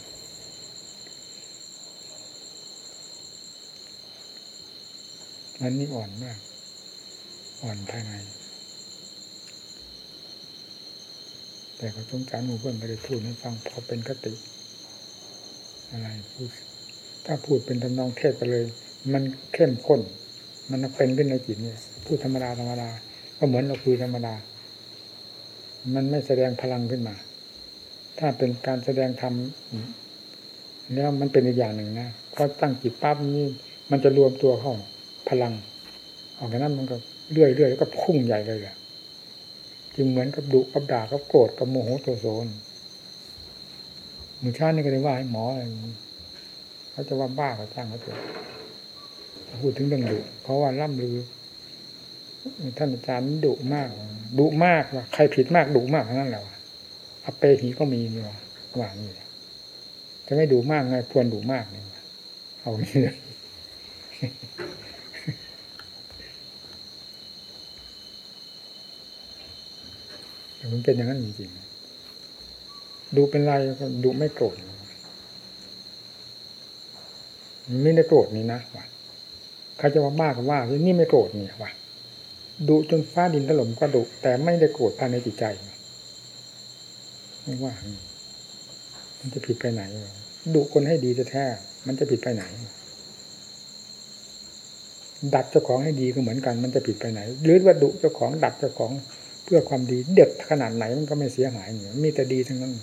มันนี่อ่อนมาก อ่อนภายใน แต่ก็ต้องการหมู่เพื่อนไปได้พูดให้ฟังพอเป็นคติ อะไรพูด ถ้าพูดเป็นทำนองเทศไปเลย มันเข้มข้น มันเป็นขึ้นในจิตเนี่ยพูดธรรมดาธรรมดา ก็เหมือนเราคุยธรรมดา มันไม่แสดงพลังขึ้นมา ถ้าเป็นการแสดงธรรมแล้วมันเป็นอีกอย่างหนึ่งนะพอตั้งจิตปั๊บนี่มันจะรวมตัวเข้า พลัง ออกจากนั้นมันก็เรื่อยๆแล้วก็พุ่งใหญ่เลยแหละจึงเหมือนกับดุกับด่ากับโกรธกับโมโหโทโซนมือชาตินี่ก็ได้ว่าให้หมออะไรเขาจะว่าบ้าก็ช่างเขาเถอะพูดถึงเรื่องดุเพราะว่าล่ำลือ ท่านอาจารย์ดุมากดุมากว่ะใครผิดมากดุมากนั่นแหละอเปหีก็มีนี่ว่ะว่านี่จะไม่ดุมากไงควรดุมากนี่ว่ะเอานี่เลย แต่ มันเป็นอย่างนั้นจริงๆดูเป็นไรก็ดูไม่โกรธมันไม่ได้โกรธนี่นะว่ะใครจะว่าบ้าก็ว่านี่ไม่โกรธนี่ว่ะดุจนฟ้าดินถล่มก็ดุแต่ไม่ได้โกรธภายในจิตใจไม่ว่า มันจะผิดไปไหนดุคนให้ดีแท้ๆมันจะผิดไปไหน ดัดเจ้าของให้ดีก็เหมือนกัน มันจะผิดไปไหน หรือว่าดุเจ้าของดัดเจ้าของ เพื่อความดีเด็ดขนาดไหนมันก็ไม่เสียหายเนี่มีแต่ดีทั้งนั้น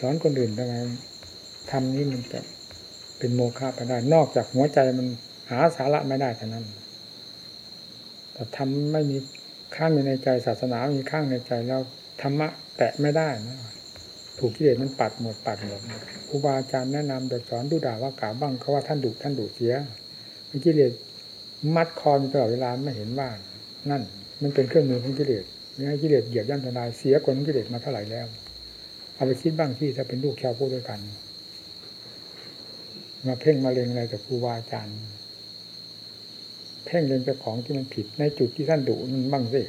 สอนคนอื่นทำไมทำนี้มันจะเป็นโมฆะไปได้ นอกจากหัวใจมันหาสาระไม่ได้เท่านั้น แต่ทำไม่มีข้างอยู่ในใจศาสนามีข้างในใจแล้วธรรมะแตะไม่ได้นะถูกกิเลสมันปัดหมดปัดหมดครูบาอาจารย์แนะนำแต่สอนดูด่าว่ากล่าวบ้างเขาว่าท่านดุท่านดุเสียมีกิเลสมัดคออยู่ตลอดเวลาไม่เห็นว่านั่น มันเป็นเครื่องมือของกิเลสนี่ให้กิเลสเหยียบย่ำทลายเสียคนของกิเลสมาเท่าไหร่แล้ว เอาไปคิดบ้างที่ถ้าเป็นลูกชาวพุทธด้วยกัน มาเพ่งมาเล็งอะไรกับครูบาอาจารย์เพ่งเล็งกับของที่มันผิดในจุดที่ท่านดุมันบ้างสิ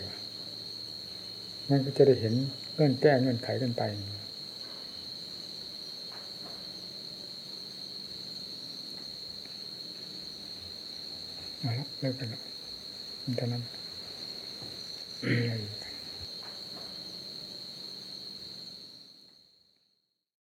มันก็จะได้เห็นเงื่อนแก้เงื่อนไขกันไปเอาละเลิกกันแล้วมันเท่านั้น 嗯。